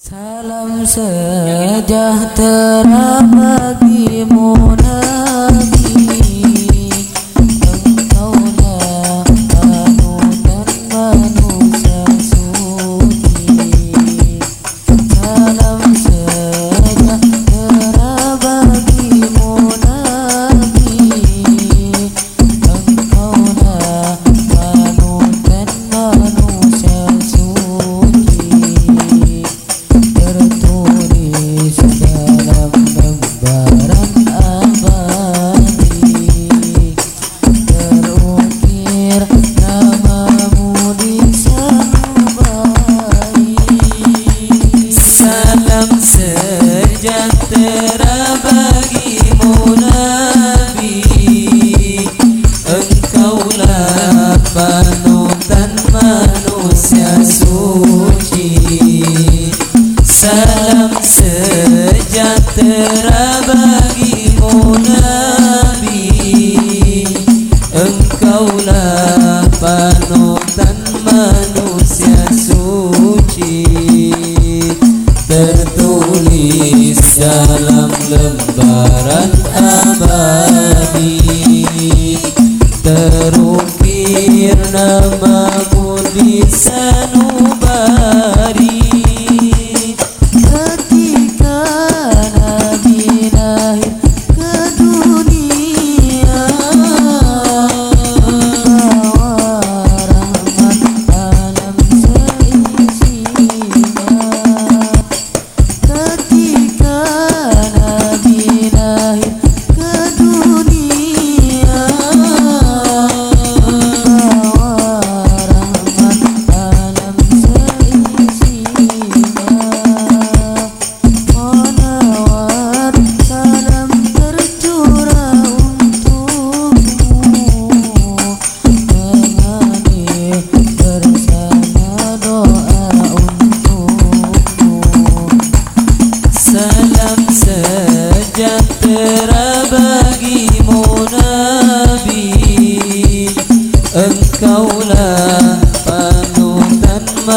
Salam sejahtera bagi suci. Salam sejahtera bagimu Nabi. Engkau lah panutan manusia suci. Tertulis dalam lembaran abadi. Terukir namamu di sana.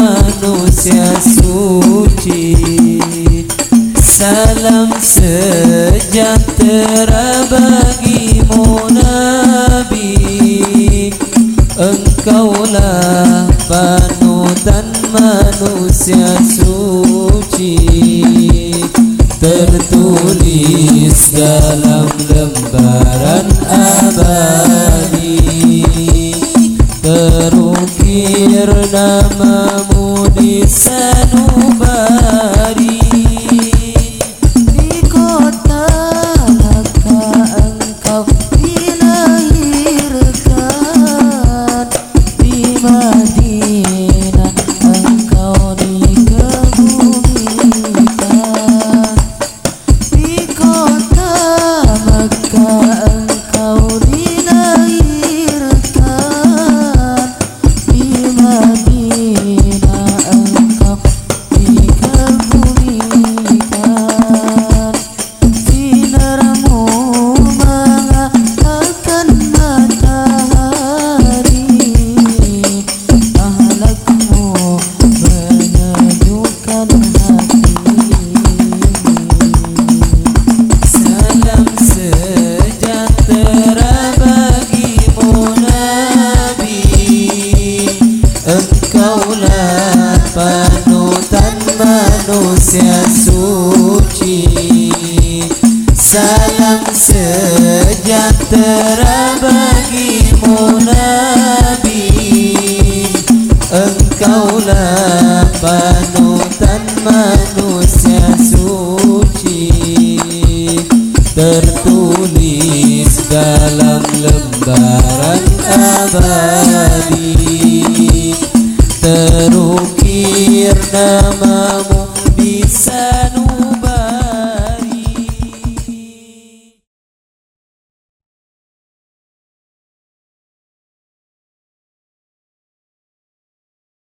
manusia suci. Salam sejahtera bagimu Nabi. Engkaulah panutan manusia suci. Tertulis dalam lembaran abadi. Terukir namamu yang suci. Salam sejahtera bagimu Nabi. Engkau lah panutan manusia suci. Tertulis dalam lembaran abadi. Terukir namamu